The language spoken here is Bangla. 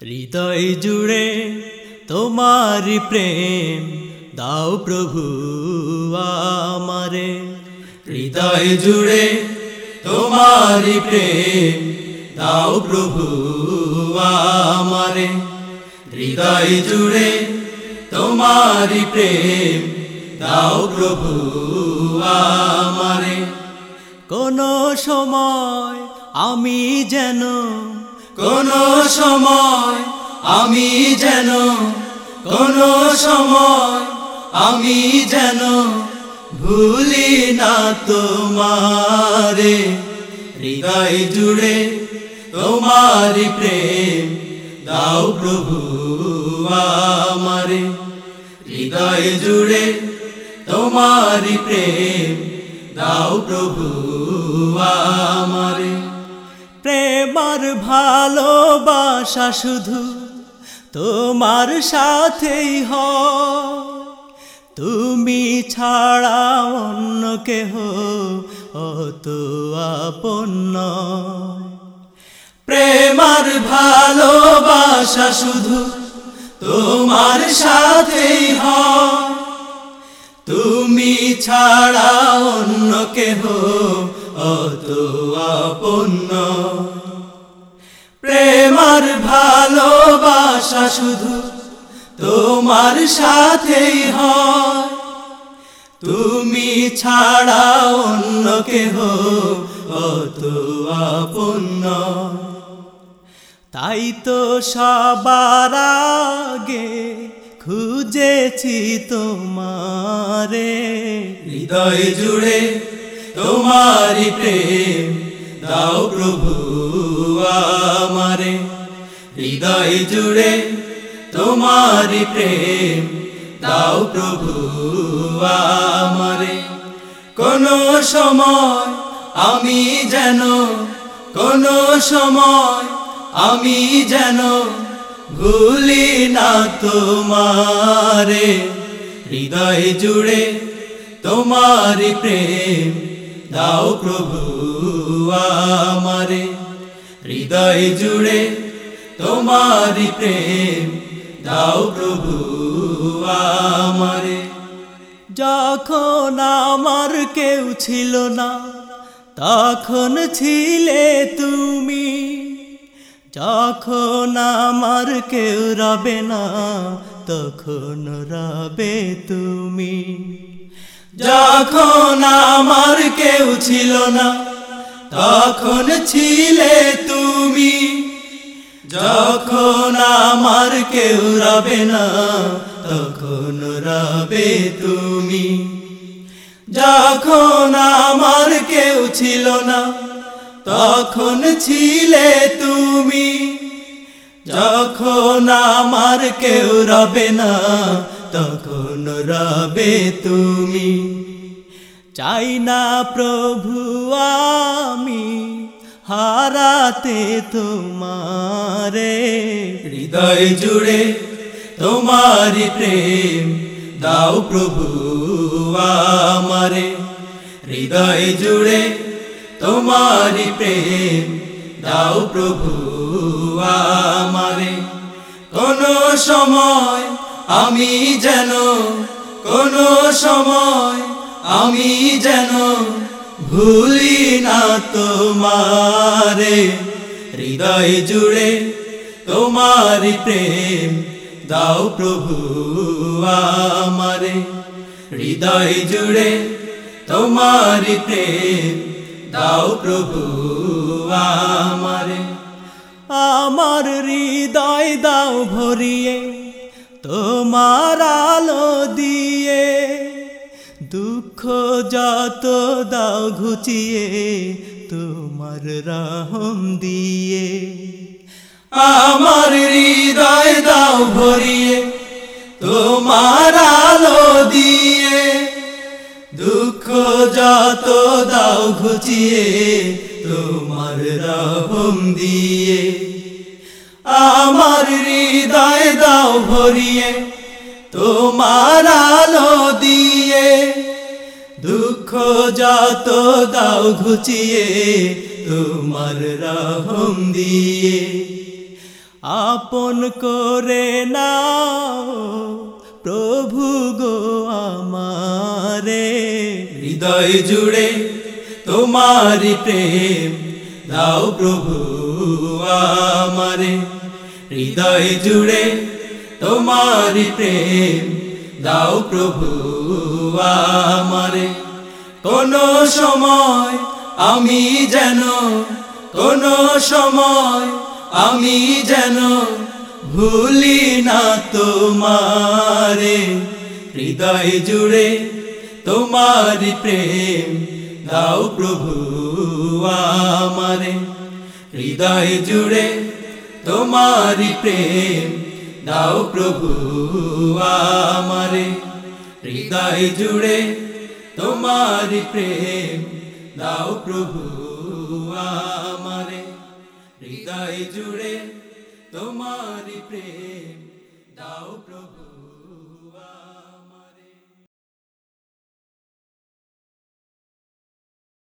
হৃদয় জুড়ে তোমার প্রেম, দাও প্রভু আমারে। হৃদয় জুড়ে তোমার প্রেম, দাও প্রভু আমারে। হৃদয় জুড়ে তোমার প্রেম, দাও প্রভু আমারে। কোন সময় আমি যেন কোন সময় আমি যেন, কোন সময় আমি যেন ভুলি না তোমারে। হৃদয় জুড়ে তোমার প্রেম, দাও প্রভু আমারে। হৃদয় জুড়ে তোমার প্রেম, দাও প্রভু আমারে। প্রেমার ভালোবাসা শুধু তোমার সাথেই হ তুমি ছাড়া অন্য কেহ অত আপন নয়। প্রেমার ভালোবাসা শুধু তোমার সাথেই হ তুমি ছাড়া অন্য কেহ অত ভালোবাসা শুধু তোমার সাথেই হয়। তুমি ছাড়া অন্য কেহ অত আপন নয়। তাই তো সবার আগে খুঁজেছি তোমারে। হৃদয় জুড়ে তোমারি প্রেম, দাও প্রভু। হৃদয় জুড়ে তোমারি প্রেম, দাও প্রভু আমারে। কোন সময় আমি যেন, কোন সময় আমি যেন ভুলি না তোমারে। হৃদয় জুড়ে তোমার প্রেম, দাও প্রভু আমারে। হৃদয় জুড়ে তোমার প্রেম, দাও প্রভু আমারে। যখন আমার কেউ ছিল না, তখন ছিলে তুমি। যখন আমার কেউ রবে না, তখন রবে তুমি। যখন আমার কেউ ছিল না, তখন ছিলে তুমি। যখন আমার কেউ রবে না, তখন রবে তুমি। যখন আমার কেউ ছিল না, তখন ছিলে তুমি। যখন আমার কেউ রবে না, তখন রবে তুমি। চাই না প্রভু আমি হারাতে তোমারে। হৃদয় জুড়ে তোমারি প্রেম, দাও প্রভু আমারে। হৃদয় জুড়ে তোমারি প্রেম, দাও প্রভু আমারে। কোন সময় আমি যেন, কোন সময় আমি যেন ভুলি না তোমারে। হৃদয় জুড়ে তোমারি প্রেম দাও প্রভু আমারে। হৃদয় জুড়ে তোমারি প্রেম দাও প্রভু আমারে। আমার হৃদয় দাও ভরিয়ে, তোমার আলো দিয়ে। দুঃখ যত দাও ঘুচিয়ে, তোমার রাহম দিয়ে। আমার হৃদয় দাও ভরিয়ে, তোমার আলো দিয়ে। দুঃখ যত দাও ঘুচিয়ে, তোমার রাহম দিয়ে। আমার হৃদয় দাও ভরিয়ে, তোমার যত দাও ঘুচিয়ে, তোমার রহম দিয়ে। আপন করে নাও, প্রভু গো আমারে। হৃদয় জুড়ে তোমারি প্রেম, দাও প্রভু আমারে। হৃদয় জুড়ে তোমারি প্রেম, দাও প্রভু আমারে। কোন সময় আমি যেন, কোন সময় আমি যেন ভুলি না তোমারে। হৃদয় জুড়ে তোমারি প্রেম, দাও প্রভু আমারে। হৃদয় জুড়ে তোমারি প্রেম, দাও প্রভু আমারে। হৃদয় জুড়ে তোমার প্রেম দাও প্রভু আমারে। হৃদয় জুড়ে তোমার প্রেম দাও প্রভু